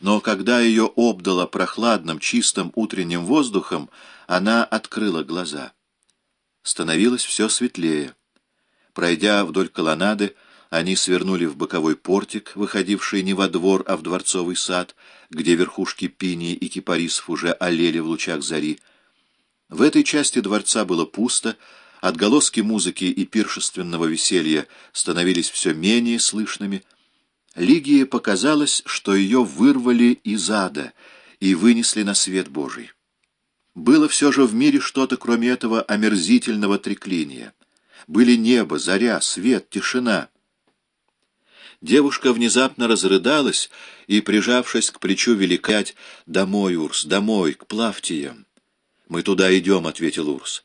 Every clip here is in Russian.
но когда ее обдало прохладным, чистым утренним воздухом, она открыла глаза. Становилось все светлее. Пройдя вдоль колоннады, они свернули в боковой портик, выходивший не во двор, а в дворцовый сад, где верхушки пинии и кипарисов уже олели в лучах зари. В этой части дворца было пусто, отголоски музыки и пиршественного веселья становились все менее слышными — Лигии показалось, что ее вырвали из ада и вынесли на свет Божий. Было все же в мире что-то, кроме этого омерзительного треклиния. Были небо, заря, свет, тишина. Девушка внезапно разрыдалась и, прижавшись к плечу великать, «Домой, Урс, домой, к Плавтиям». «Мы туда идем», — ответил Урс.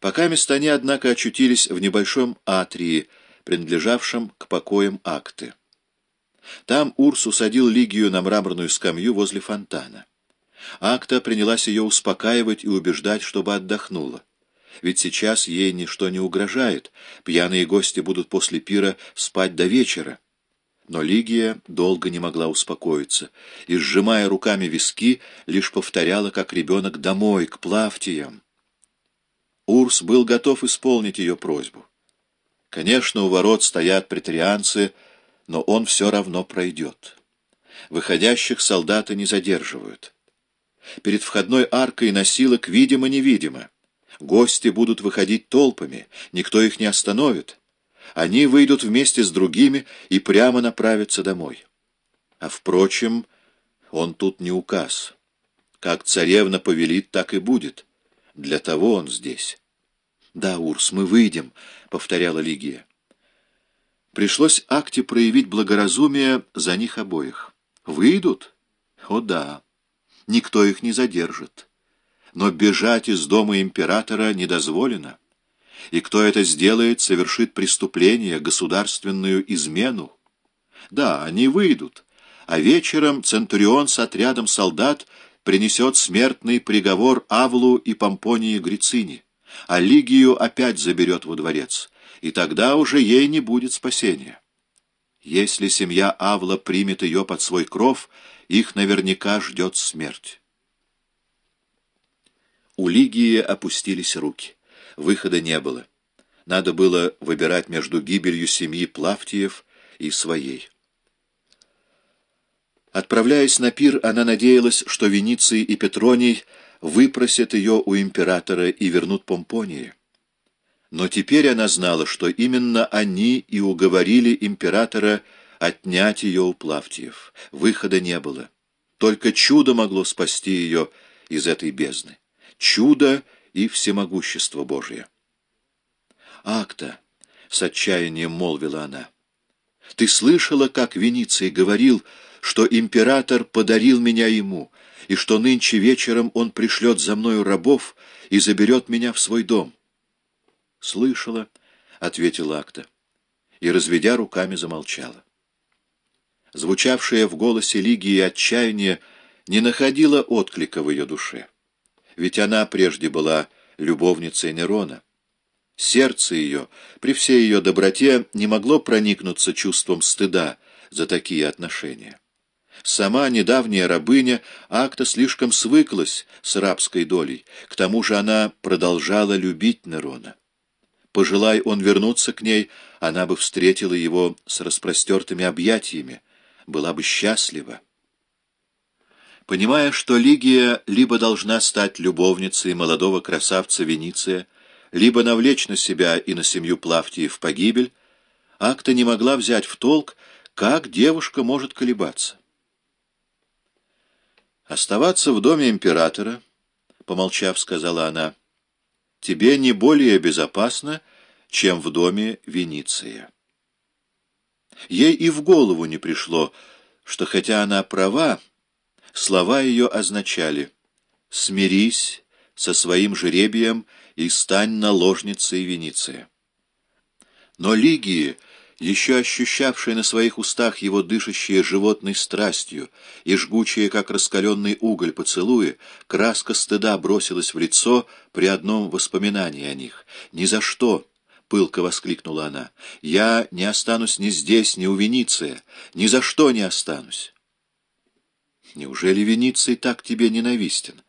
Пока мест они, однако, очутились в небольшом атрии, принадлежавшем к покоям акты. Там Урс усадил Лигию на мраморную скамью возле фонтана. Акта принялась ее успокаивать и убеждать, чтобы отдохнула. Ведь сейчас ей ничто не угрожает, пьяные гости будут после пира спать до вечера. Но Лигия долго не могла успокоиться и, сжимая руками виски, лишь повторяла, как ребенок, «домой, к Плавтиям». Урс был готов исполнить ее просьбу. Конечно, у ворот стоят претарианцы — но он все равно пройдет. Выходящих солдаты не задерживают. Перед входной аркой носилок видимо-невидимо. Гости будут выходить толпами, никто их не остановит. Они выйдут вместе с другими и прямо направятся домой. А, впрочем, он тут не указ. Как царевна повелит, так и будет. Для того он здесь. — Да, Урс, мы выйдем, — повторяла Лигия. Пришлось Акте проявить благоразумие за них обоих. Выйдут? О да, никто их не задержит. Но бежать из дома императора не дозволено. И кто это сделает, совершит преступление, государственную измену. Да, они выйдут, а вечером Центурион с отрядом солдат принесет смертный приговор Авлу и Помпонии Грицини, а Лигию опять заберет во дворец и тогда уже ей не будет спасения. Если семья Авла примет ее под свой кров, их наверняка ждет смерть. У Лигии опустились руки. Выхода не было. Надо было выбирать между гибелью семьи Плавтиев и своей. Отправляясь на пир, она надеялась, что Вениций и Петроний выпросят ее у императора и вернут Помпонии. Но теперь она знала, что именно они и уговорили императора отнять ее у Плавтиев. Выхода не было. Только чудо могло спасти ее из этой бездны. Чудо и всемогущество Божие. «Акта!» — с отчаянием молвила она. «Ты слышала, как Вениций говорил, что император подарил меня ему, и что нынче вечером он пришлет за мною рабов и заберет меня в свой дом?» «Слышала», — ответила Акта, и, разведя руками, замолчала. Звучавшее в голосе Лигии отчаяние не находило отклика в ее душе. Ведь она прежде была любовницей Нерона. Сердце ее, при всей ее доброте, не могло проникнуться чувством стыда за такие отношения. Сама недавняя рабыня Акта слишком свыклась с рабской долей, к тому же она продолжала любить Нерона. Пожелай он вернуться к ней, она бы встретила его с распростертыми объятиями, была бы счастлива. Понимая, что Лигия либо должна стать любовницей молодого красавца Вениция, либо навлечь на себя и на семью Плавтиев погибель, Акта не могла взять в толк, как девушка может колебаться. «Оставаться в доме императора», — помолчав, сказала она, — тебе не более безопасно, чем в доме Вениция. Ей и в голову не пришло, что хотя она права, слова ее означали «смирись со своим жеребием и стань наложницей Вениция». Но Лигии еще ощущавшая на своих устах его дышащие животной страстью и жгучие, как раскаленный уголь, поцелуи, краска стыда бросилась в лицо при одном воспоминании о них. «Ни за что!» — пылко воскликнула она. «Я не останусь ни здесь, ни у Вениция. Ни за что не останусь!» Неужели Вениций так тебе ненавистен?